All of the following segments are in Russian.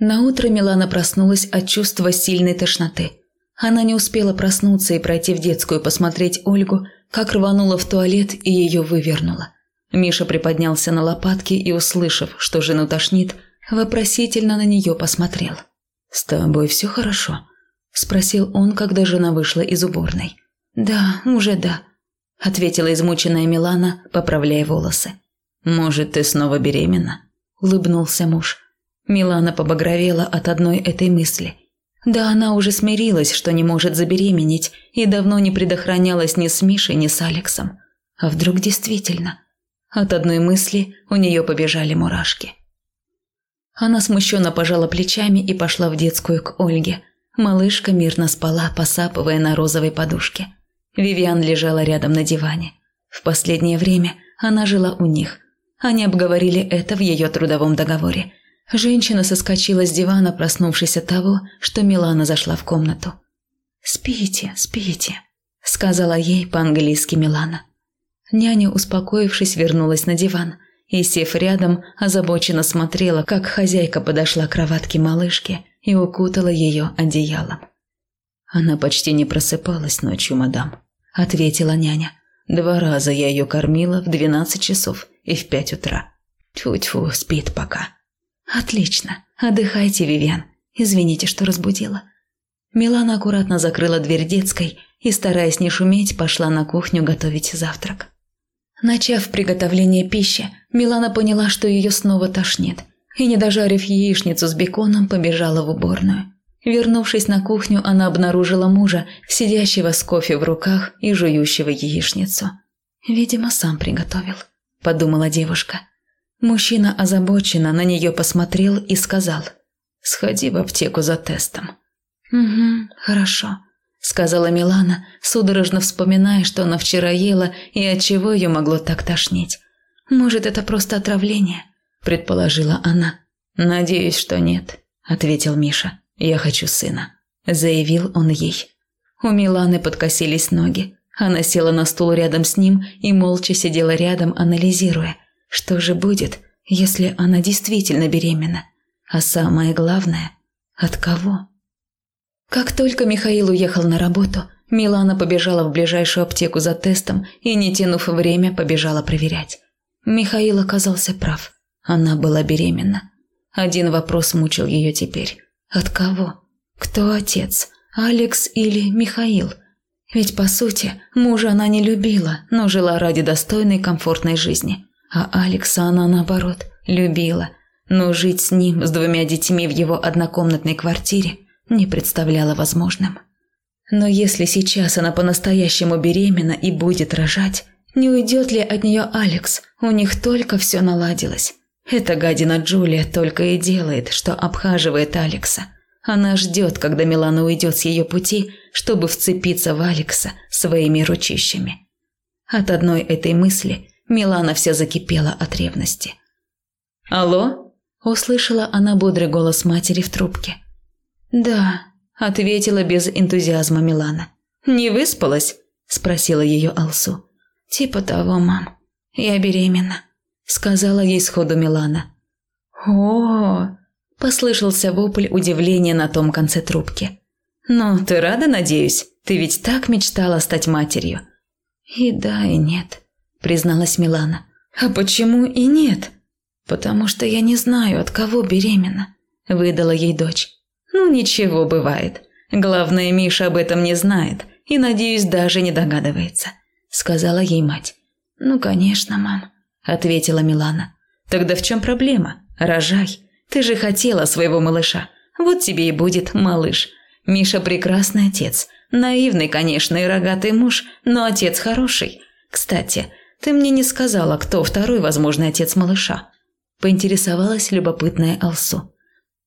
Наутро Милана проснулась от чувства сильной тошноты. Она не успела проснуться и пройти в детскую посмотреть Ольгу, как рванула в туалет и ее вывернула. Миша приподнялся на лопатки и, услышав, что жену тошнит, вопросительно на нее посмотрел. «С тобой все хорошо?» – спросил он, когда жена вышла из уборной. «Да, уже да», – ответила измученная Милана, поправляя волосы. «Может, ты снова беременна?» – улыбнулся муж. Милана побагровела от одной этой мысли. Да она уже смирилась, что не может забеременеть, и давно не предохранялась ни с Мишей, ни с Алексом. А вдруг действительно? От одной мысли у нее побежали мурашки. Она смущенно пожала плечами и пошла в детскую к Ольге. Малышка мирно спала, посапывая на розовой подушке. Вивиан лежала рядом на диване. В последнее время она жила у них. Они обговорили это в ее трудовом договоре – Женщина соскочила с дивана, проснувшись от того, что Милана зашла в комнату. «Спите, спите», – сказала ей по-английски Милана. Няня, успокоившись, вернулась на диван и, сев рядом, озабоченно смотрела, как хозяйка подошла к кроватке малышки и укутала ее одеялом. «Она почти не просыпалась ночью, мадам», – ответила няня. «Два раза я ее кормила в двенадцать часов и в пять утра. Тьфу-тьфу, спит пока». «Отлично. Отдыхайте, Вивиан. Извините, что разбудила». Милана аккуратно закрыла дверь детской и, стараясь не шуметь, пошла на кухню готовить завтрак. Начав приготовление пищи, Милана поняла, что ее снова тошнит, и, не дожарив яичницу с беконом, побежала в уборную. Вернувшись на кухню, она обнаружила мужа, сидящего с кофе в руках и жующего яичницу. «Видимо, сам приготовил», – подумала девушка. Мужчина озабоченно на нее посмотрел и сказал «Сходи в аптеку за тестом». «Угу, хорошо», – сказала Милана, судорожно вспоминая, что она вчера ела и от чего ее могло так тошнить. «Может, это просто отравление?» – предположила она. «Надеюсь, что нет», – ответил Миша. «Я хочу сына», – заявил он ей. У Миланы подкосились ноги. Она села на стул рядом с ним и молча сидела рядом, анализируя – что же будет, если она действительно беременна? А самое главное, от кого? Как только Михаил уехал на работу, Милана побежала в ближайшую аптеку за тестом и, не тянув время, побежала проверять. Михаил оказался прав. Она была беременна. Один вопрос мучил ее теперь. От кого? Кто отец? Алекс или Михаил? Ведь, по сути, мужа она не любила, но жила ради достойной комфортной жизни. А Алекса она, наоборот, любила, но жить с ним, с двумя детьми в его однокомнатной квартире, не представляла возможным. Но если сейчас она по-настоящему беременна и будет рожать, не уйдет ли от нее Алекс? У них только все наладилось. Эта гадина Джулия только и делает, что обхаживает Алекса. Она ждет, когда Милана уйдет с ее пути, чтобы вцепиться в Алекса своими ручищами. От одной этой мысли Милана вся закипела от ревности. «Алло?» – услышала она бодрый голос матери в трубке. «Да», – ответила без энтузиазма Милана. «Не выспалась?» – спросила ее Алсу. «Типа того, мам. Я беременна», – сказала ей сходу Милана. «О!», -о – послышался вопль удивления на том конце трубки. «Ну, ты рада, надеюсь? Ты ведь так мечтала стать матерью?» «И да, и нет», призналась Милана. «А почему и нет?» «Потому что я не знаю, от кого беременна», – выдала ей дочь. «Ну ничего, бывает. Главное, Миша об этом не знает и, надеюсь, даже не догадывается», – сказала ей мать. «Ну, конечно, мам», – ответила Милана. «Тогда в чем проблема? Рожай. Ты же хотела своего малыша. Вот тебе и будет малыш. Миша прекрасный отец. Наивный, конечно, и рогатый муж, но отец хороший. Кстати, ты мне не сказала, кто второй возможный отец малыша. Поинтересовалась любопытная Алсу.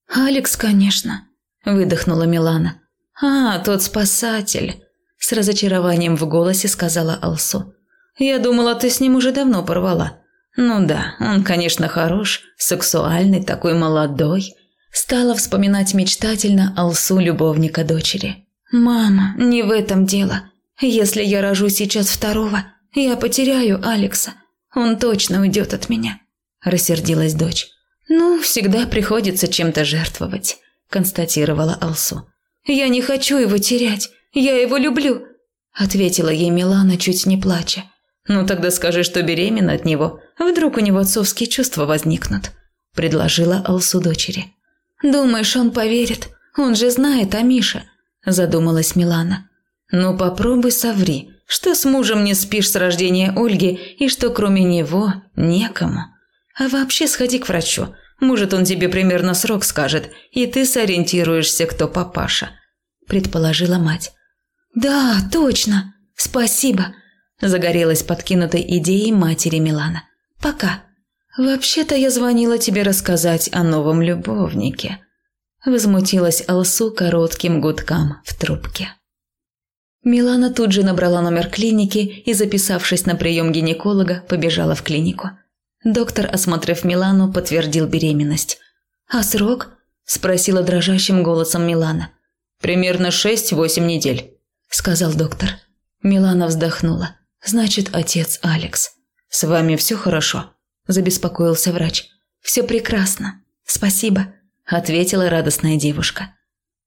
Алекс, конечно, выдохнула Милана. А, тот спасатель. С разочарованием в голосе сказала Алсу. Я думала, ты с ним уже давно порвала. Ну да, он, конечно, хорош, сексуальный, такой молодой. Стала вспоминать мечтательно Алсу любовника дочери. Мама, не в этом дело. Если я рожу сейчас второго, я потеряю Алекса. Он точно уйдет от меня», – рассердилась дочь. Ну, всегда приходится чем-то жертвовать, констатировала Алсу. Я не хочу его терять. Я его люблю, ответила ей Милана, чуть не плача. Ну тогда скажи, что беременна от него. Вдруг у него отцовские чувства возникнут, предложила Алсу дочери. Думаешь, он поверит? Он же знает о Мише, задумалась Милана. Ну попробуй соври, что с мужем не спишь с рождения Ольги и что кроме него некому. А вообще сходи к врачу. Может, он тебе примерно срок скажет, и ты сориентируешься, кто папаша», – предположила мать. «Да, точно. Спасибо», – загорелась подкинутой идеей матери Милана. «Пока». «Вообще-то я звонила тебе рассказать о новом любовнике», – возмутилась Алсу коротким гудкам в трубке. Милана тут же набрала номер клиники и, записавшись на прием гинеколога, побежала в клинику. Доктор, осмотрев Милану, подтвердил беременность. «А срок?» – спросила дрожащим голосом Милана. «Примерно шесть-восемь недель», – сказал доктор. Милана вздохнула. «Значит, отец Алекс. С вами все хорошо?» – забеспокоился врач. «Все прекрасно. Спасибо», – ответила радостная девушка.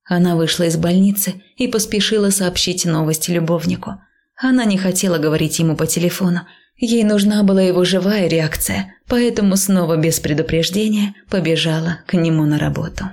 Она вышла из больницы и поспешила сообщить новость любовнику. Она не хотела говорить ему по телефону, Ей нужна была его живая реакция, поэтому снова без предупреждения побежала к нему на работу.